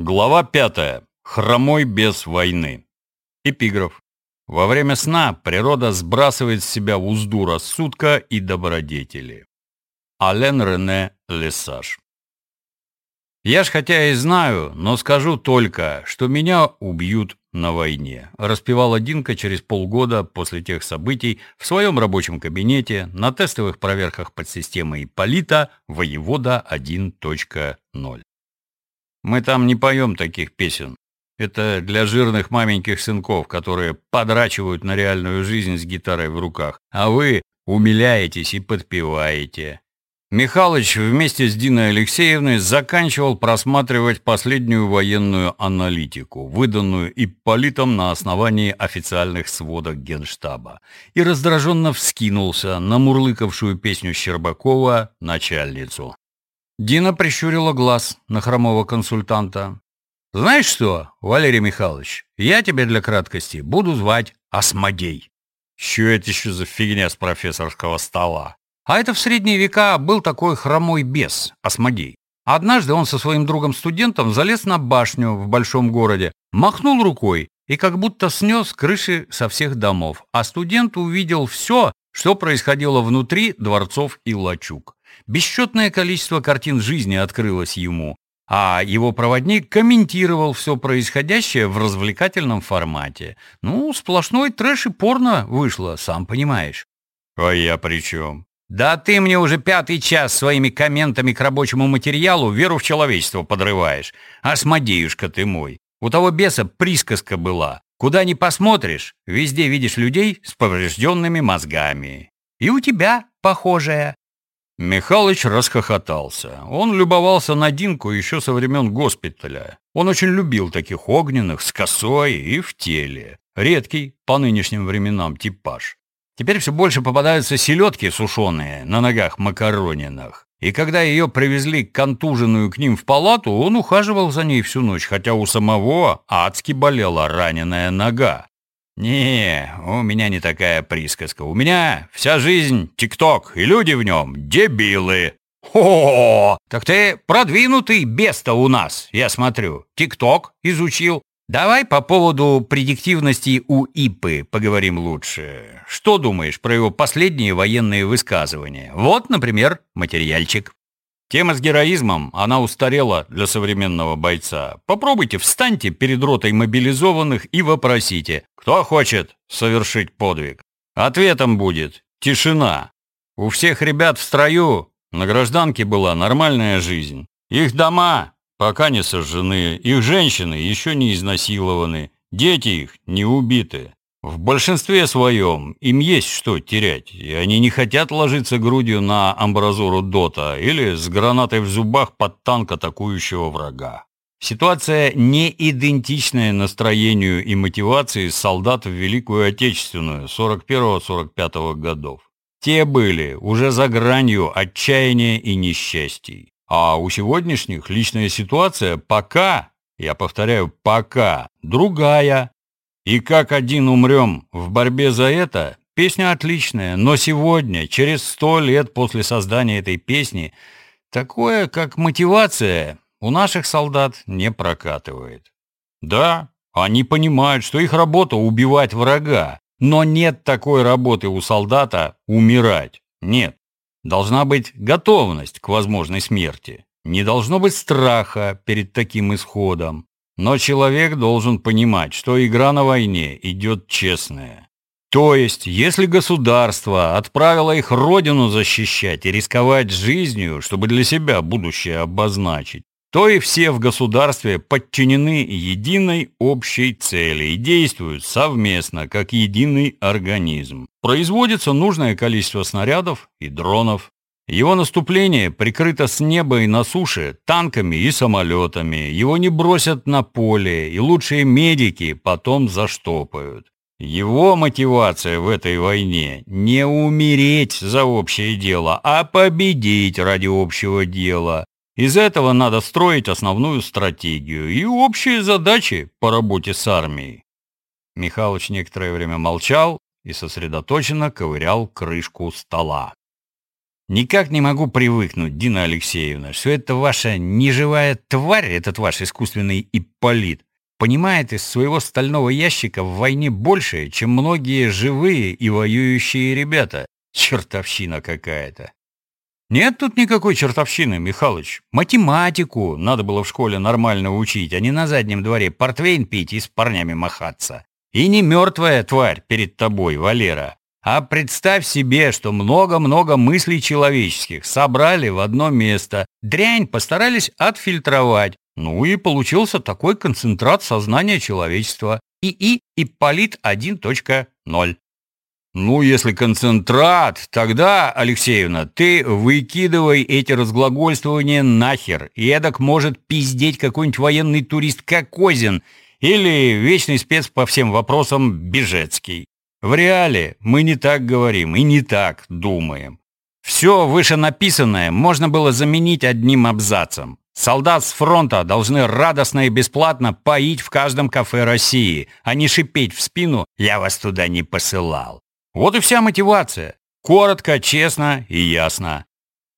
Глава пятая. Хромой без войны. Эпиграф. Во время сна природа сбрасывает с себя узду рассудка и добродетели. Ален Рене Лесаж. Я ж хотя и знаю, но скажу только, что меня убьют на войне, распевала Динка через полгода после тех событий в своем рабочем кабинете на тестовых проверках подсистемы Ипполита «Воевода 1.0». Мы там не поем таких песен. Это для жирных маменьких сынков, которые подрачивают на реальную жизнь с гитарой в руках. А вы умиляетесь и подпеваете. Михалыч вместе с Диной Алексеевной заканчивал просматривать последнюю военную аналитику, выданную Ипполитом на основании официальных сводок Генштаба, и раздраженно вскинулся на мурлыкавшую песню Щербакова «Начальницу». Дина прищурила глаз на хромого консультанта. «Знаешь что, Валерий Михайлович, я тебя для краткости буду звать Осмодей». «Что это еще за фигня с профессорского стола?» А это в средние века был такой хромой бес, Осмодей. Однажды он со своим другом-студентом залез на башню в большом городе, махнул рукой и как будто снес крыши со всех домов, а студент увидел все, что происходило внутри дворцов и лачуг. Бесчетное количество картин жизни открылось ему, а его проводник комментировал все происходящее в развлекательном формате. Ну, сплошной трэш и порно вышло, сам понимаешь. А я при чем? Да ты мне уже пятый час своими комментами к рабочему материалу веру в человечество подрываешь. Осмодеюшка ты мой. У того беса присказка была. Куда ни посмотришь, везде видишь людей с поврежденными мозгами. И у тебя похожая. Михалыч расхохотался. Он любовался на Динку еще со времен госпиталя. Он очень любил таких огненных, с косой и в теле. Редкий, по нынешним временам, типаж. Теперь все больше попадаются селедки сушеные на ногах макаронинах. И когда ее привезли контуженную к ним в палату, он ухаживал за ней всю ночь, хотя у самого адски болела раненая нога. «Не, у меня не такая присказка. У меня вся жизнь тикток, и люди в нем дебилы». «О, так ты продвинутый беста у нас, я смотрю. Тикток изучил. Давай по поводу предиктивности у ИПы поговорим лучше. Что думаешь про его последние военные высказывания? Вот, например, материальчик. Тема с героизмом, она устарела для современного бойца. Попробуйте, встаньте перед ротой мобилизованных и вопросите, кто хочет совершить подвиг. Ответом будет тишина. У всех ребят в строю на гражданке была нормальная жизнь. Их дома пока не сожжены, их женщины еще не изнасилованы, дети их не убиты. В большинстве своем им есть что терять, и они не хотят ложиться грудью на амбразуру Дота или с гранатой в зубах под танк атакующего врага. Ситуация не идентичная настроению и мотивации солдат в Великую Отечественную 41-45 годов. Те были уже за гранью отчаяния и несчастий. А у сегодняшних личная ситуация пока, я повторяю, пока, другая. И как один умрем в борьбе за это, песня отличная, но сегодня, через сто лет после создания этой песни, такое, как мотивация, у наших солдат не прокатывает. Да, они понимают, что их работа убивать врага, но нет такой работы у солдата умирать. Нет. Должна быть готовность к возможной смерти. Не должно быть страха перед таким исходом. Но человек должен понимать, что игра на войне идет честная. То есть, если государство отправило их родину защищать и рисковать жизнью, чтобы для себя будущее обозначить, то и все в государстве подчинены единой общей цели и действуют совместно, как единый организм. Производится нужное количество снарядов и дронов. Его наступление прикрыто с неба и на суше танками и самолетами. Его не бросят на поле, и лучшие медики потом заштопают. Его мотивация в этой войне не умереть за общее дело, а победить ради общего дела. Из этого надо строить основную стратегию и общие задачи по работе с армией. Михалыч некоторое время молчал и сосредоточенно ковырял крышку стола. Никак не могу привыкнуть, Дина Алексеевна, что это ваша неживая тварь, этот ваш искусственный Ипполит, понимает из своего стального ящика в войне больше, чем многие живые и воюющие ребята. Чертовщина какая-то. Нет тут никакой чертовщины, Михалыч. Математику надо было в школе нормально учить, а не на заднем дворе портвейн пить и с парнями махаться. И не мертвая тварь перед тобой, Валера, а представь себе, что много-много мыслей человеческих собрали в одно место, дрянь постарались отфильтровать, ну и получился такой концентрат сознания человечества. ИИ Ипполит 1.0. Ну, если концентрат, тогда, Алексеевна, ты выкидывай эти разглагольствования нахер. И эдак может пиздеть какой-нибудь военный турист Кокозин или вечный спец по всем вопросам Бежецкий. В реале мы не так говорим и не так думаем. Все вышенаписанное можно было заменить одним абзацем. Солдат с фронта должны радостно и бесплатно поить в каждом кафе России, а не шипеть в спину «я вас туда не посылал». Вот и вся мотивация. Коротко, честно и ясно.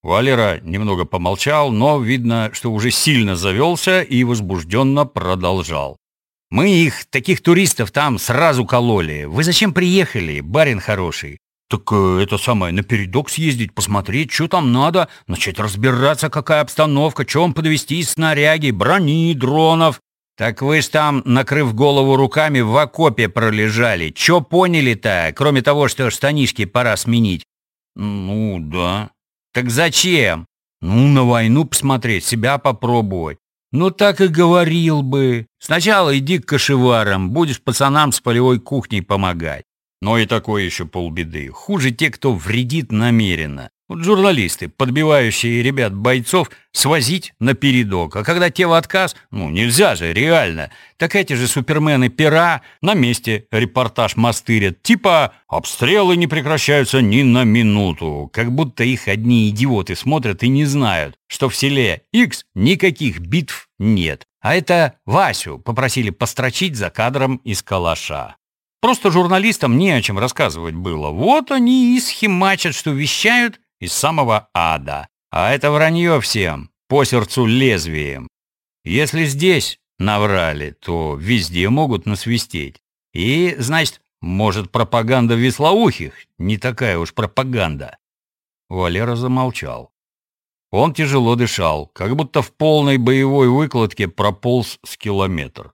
Валера немного помолчал, но видно, что уже сильно завелся и возбужденно продолжал. Мы их, таких туристов, там сразу кололи. Вы зачем приехали, барин хороший? Так э, это самое, напередок съездить, посмотреть, что там надо, начать разбираться, какая обстановка, чем подвести снаряги, брони, дронов. Так вы ж там, накрыв голову руками, в окопе пролежали. Че поняли-то, кроме того, что штанишки пора сменить? Ну, да. Так зачем? Ну, на войну посмотреть, себя попробовать. Ну так и говорил бы. Сначала иди к кошеварам, будешь пацанам с полевой кухней помогать. Но и такое еще полбеды. Хуже те, кто вредит намеренно. Журналисты, подбивающие ребят-бойцов, свозить на передок. А когда те в отказ, ну нельзя же, реально. Так эти же супермены пера на месте репортаж мастырят. Типа обстрелы не прекращаются ни на минуту. Как будто их одни идиоты смотрят и не знают, что в селе X никаких битв нет. А это Васю попросили построчить за кадром из калаша. Просто журналистам не о чем рассказывать было. Вот они и схемачат, что вещают из самого ада. А это вранье всем, по сердцу лезвием. Если здесь наврали, то везде могут насвистеть. И, значит, может, пропаганда веслоухих не такая уж пропаганда. Валера замолчал. Он тяжело дышал, как будто в полной боевой выкладке прополз с километр.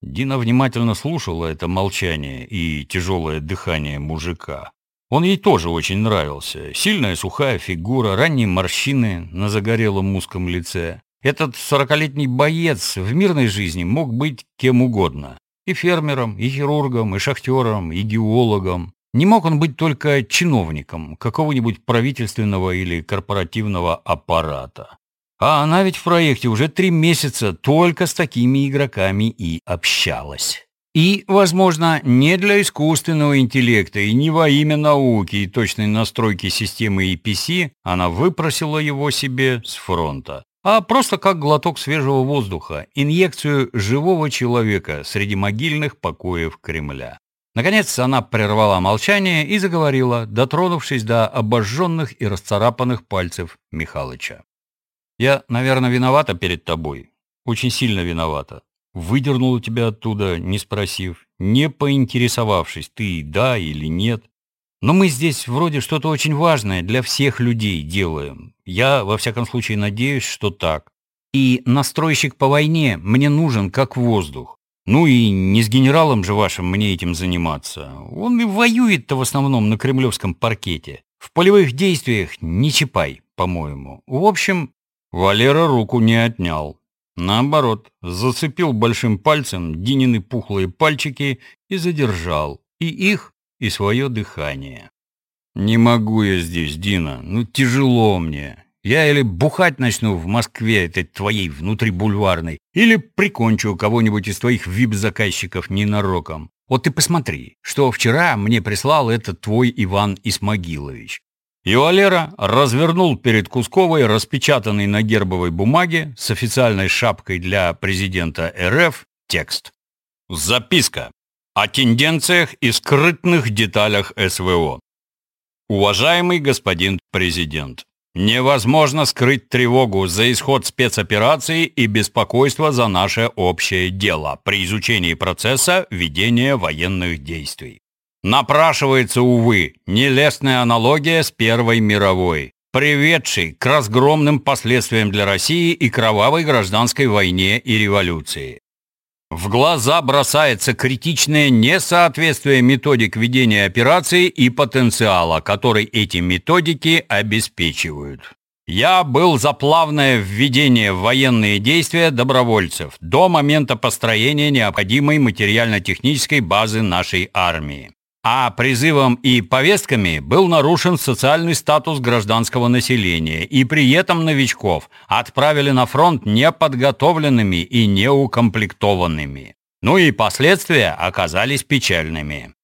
Дина внимательно слушала это молчание и тяжелое дыхание мужика. Он ей тоже очень нравился. Сильная сухая фигура, ранние морщины на загорелом узком лице. Этот сорокалетний боец в мирной жизни мог быть кем угодно. И фермером, и хирургом, и шахтером, и геологом. Не мог он быть только чиновником какого-нибудь правительственного или корпоративного аппарата. А она ведь в проекте уже три месяца только с такими игроками и общалась. И, возможно, не для искусственного интеллекта и не во имя науки и точной настройки системы EPC она выпросила его себе с фронта, а просто как глоток свежего воздуха, инъекцию живого человека среди могильных покоев Кремля. Наконец она прервала молчание и заговорила, дотронувшись до обожженных и расцарапанных пальцев Михалыча. Я, наверное, виновата перед тобой. Очень сильно виновата. Выдернула тебя оттуда, не спросив, не поинтересовавшись, ты да или нет. Но мы здесь вроде что-то очень важное для всех людей делаем. Я, во всяком случае, надеюсь, что так. И настройщик по войне мне нужен как воздух. Ну и не с генералом же вашим мне этим заниматься. Он и воюет-то в основном на кремлевском паркете. В полевых действиях не чипай, по-моему. В общем, Валера руку не отнял. Наоборот, зацепил большим пальцем Динины пухлые пальчики и задержал и их, и свое дыхание. «Не могу я здесь, Дина, ну тяжело мне. Я или бухать начну в Москве этой твоей внутрибульварной, или прикончу кого-нибудь из твоих вип-заказчиков ненароком. Вот ты посмотри, что вчера мне прислал этот твой Иван Исмагилович. И Валера развернул перед Кусковой распечатанный на гербовой бумаге с официальной шапкой для президента РФ текст. Записка о тенденциях и скрытных деталях СВО. Уважаемый господин президент, Невозможно скрыть тревогу за исход спецоперации и беспокойство за наше общее дело при изучении процесса ведения военных действий. Напрашивается, увы, нелестная аналогия с Первой мировой, приведшей к разгромным последствиям для России и кровавой гражданской войне и революции. В глаза бросается критичное несоответствие методик ведения операции и потенциала, который эти методики обеспечивают. Я был за плавное введение в военные действия добровольцев до момента построения необходимой материально-технической базы нашей армии. А призывом и повестками был нарушен социальный статус гражданского населения, и при этом новичков отправили на фронт неподготовленными и неукомплектованными. Ну и последствия оказались печальными.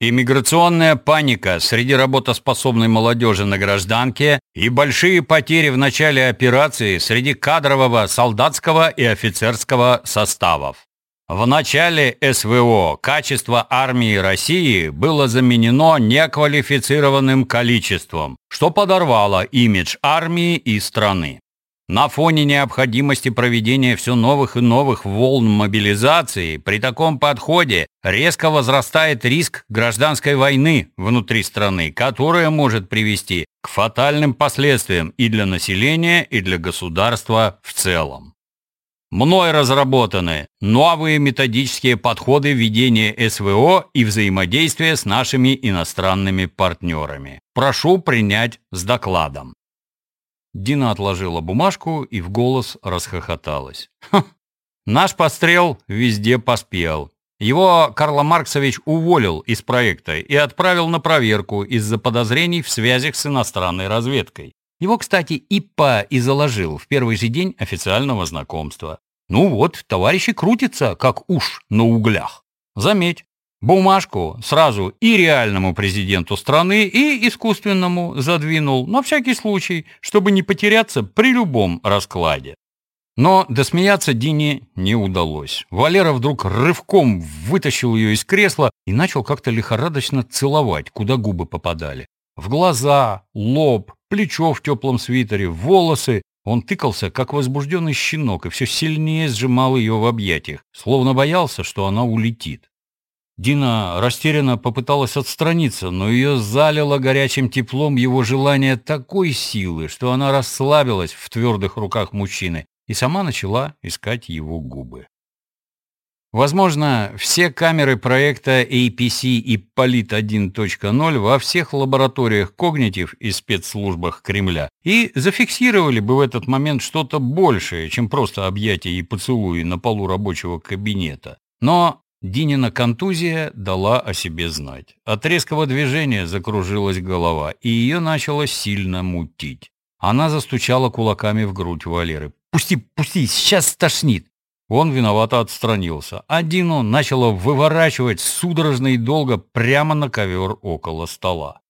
Иммиграционная паника среди работоспособной молодежи на гражданке и большие потери в начале операции среди кадрового, солдатского и офицерского составов. В начале СВО качество армии России было заменено неквалифицированным количеством, что подорвало имидж армии и страны. На фоне необходимости проведения все новых и новых волн мобилизации при таком подходе резко возрастает риск гражданской войны внутри страны, которая может привести к фатальным последствиям и для населения, и для государства в целом. Мной разработаны новые методические подходы ведения СВО и взаимодействия с нашими иностранными партнерами. Прошу принять с докладом. Дина отложила бумажку и в голос расхохоталась. Наш пострел везде поспел. Его Карл Марксович уволил из проекта и отправил на проверку из-за подозрений в связях с иностранной разведкой. Его, кстати, ИПА и заложил в первый же день официального знакомства. Ну вот, товарищи крутятся, как уж на углях. Заметь, бумажку сразу и реальному президенту страны, и искусственному задвинул, на всякий случай, чтобы не потеряться при любом раскладе. Но досмеяться Дине не удалось. Валера вдруг рывком вытащил ее из кресла и начал как-то лихорадочно целовать, куда губы попадали. В глаза, лоб, плечо в теплом свитере, волосы. Он тыкался, как возбужденный щенок, и все сильнее сжимал ее в объятиях, словно боялся, что она улетит. Дина растерянно попыталась отстраниться, но ее залило горячим теплом его желание такой силы, что она расслабилась в твердых руках мужчины и сама начала искать его губы. Возможно, все камеры проекта APC и Полит 1.0 во всех лабораториях когнитив и спецслужбах Кремля и зафиксировали бы в этот момент что-то большее, чем просто объятия и поцелуи на полу рабочего кабинета. Но Динина контузия дала о себе знать. От резкого движения закружилась голова, и ее начало сильно мутить. Она застучала кулаками в грудь Валеры. «Пусти, пусти, сейчас стошнит!» Он виновато отстранился, а Дину начало выворачивать судорожно и долго прямо на ковер около стола.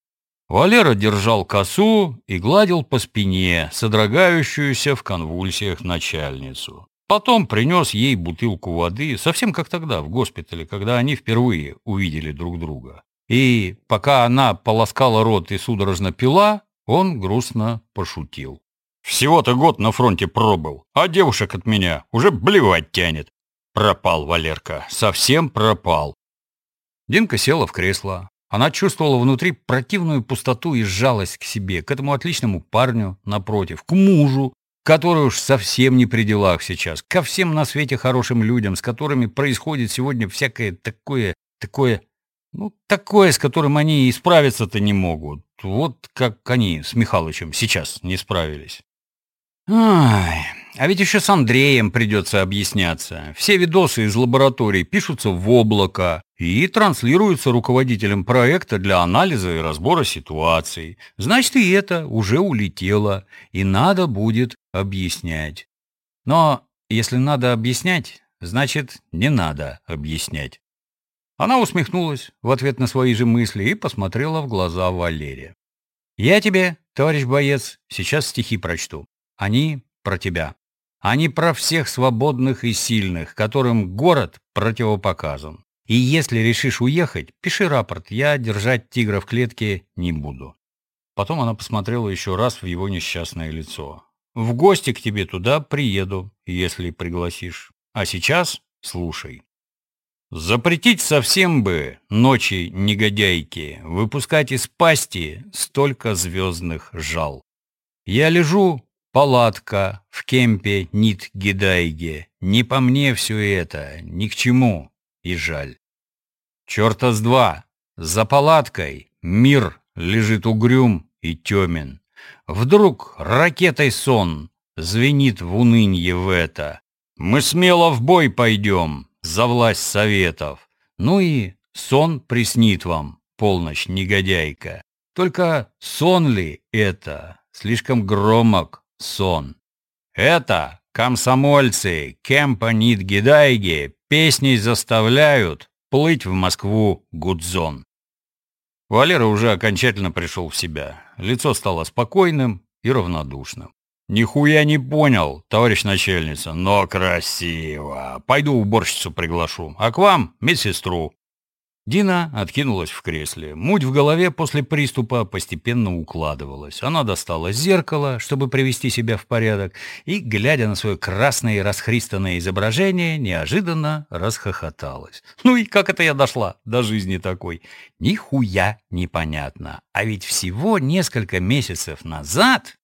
Валера держал косу и гладил по спине содрогающуюся в конвульсиях начальницу. Потом принес ей бутылку воды, совсем как тогда, в госпитале, когда они впервые увидели друг друга. И пока она полоскала рот и судорожно пила, он грустно пошутил. Всего-то год на фронте пробыл, а девушек от меня уже блевать тянет. Пропал Валерка, совсем пропал. Динка села в кресло. Она чувствовала внутри противную пустоту и сжалась к себе, к этому отличному парню напротив, к мужу, который уж совсем не при делах сейчас, ко всем на свете хорошим людям, с которыми происходит сегодня всякое такое, такое, ну, такое, с которым они и справиться-то не могут. Вот как они с Михалычем сейчас не справились. Ай, а ведь еще с Андреем придется объясняться. Все видосы из лабораторий пишутся в облако и транслируются руководителем проекта для анализа и разбора ситуаций. Значит, и это уже улетело, и надо будет объяснять. Но если надо объяснять, значит, не надо объяснять. Она усмехнулась в ответ на свои же мысли и посмотрела в глаза Валерия. «Я тебе, товарищ боец, сейчас стихи прочту. Они про тебя. Они про всех свободных и сильных, которым город противопоказан. И если решишь уехать, пиши рапорт, я держать тигра в клетке не буду. Потом она посмотрела еще раз в его несчастное лицо. «В гости к тебе туда приеду, если пригласишь. А сейчас слушай». Запретить совсем бы ночи негодяйки, выпускать из пасти столько звездных жал. Я лежу, палатка, в кемпе нит гидайге, не по мне все это, ни к чему, и жаль. Черта с два, за палаткой мир лежит угрюм и темен. Вдруг ракетой сон звенит в унынье в это. Мы смело в бой пойдем, за власть советов. Ну и сон приснит вам, полночь негодяйка. Только сон ли это? Слишком громок сон. Это комсомольцы Кемпа Нидгидайги песней заставляют плыть в Москву Гудзон. Валера уже окончательно пришел в себя. Лицо стало спокойным и равнодушным. «Нихуя не понял, товарищ начальница, но красиво. Пойду уборщицу приглашу, а к вам медсестру». Дина откинулась в кресле. Муть в голове после приступа постепенно укладывалась. Она достала зеркало, чтобы привести себя в порядок, и, глядя на свое красное и расхристанное изображение, неожиданно расхохоталась. «Ну и как это я дошла до жизни такой? Нихуя непонятно. А ведь всего несколько месяцев назад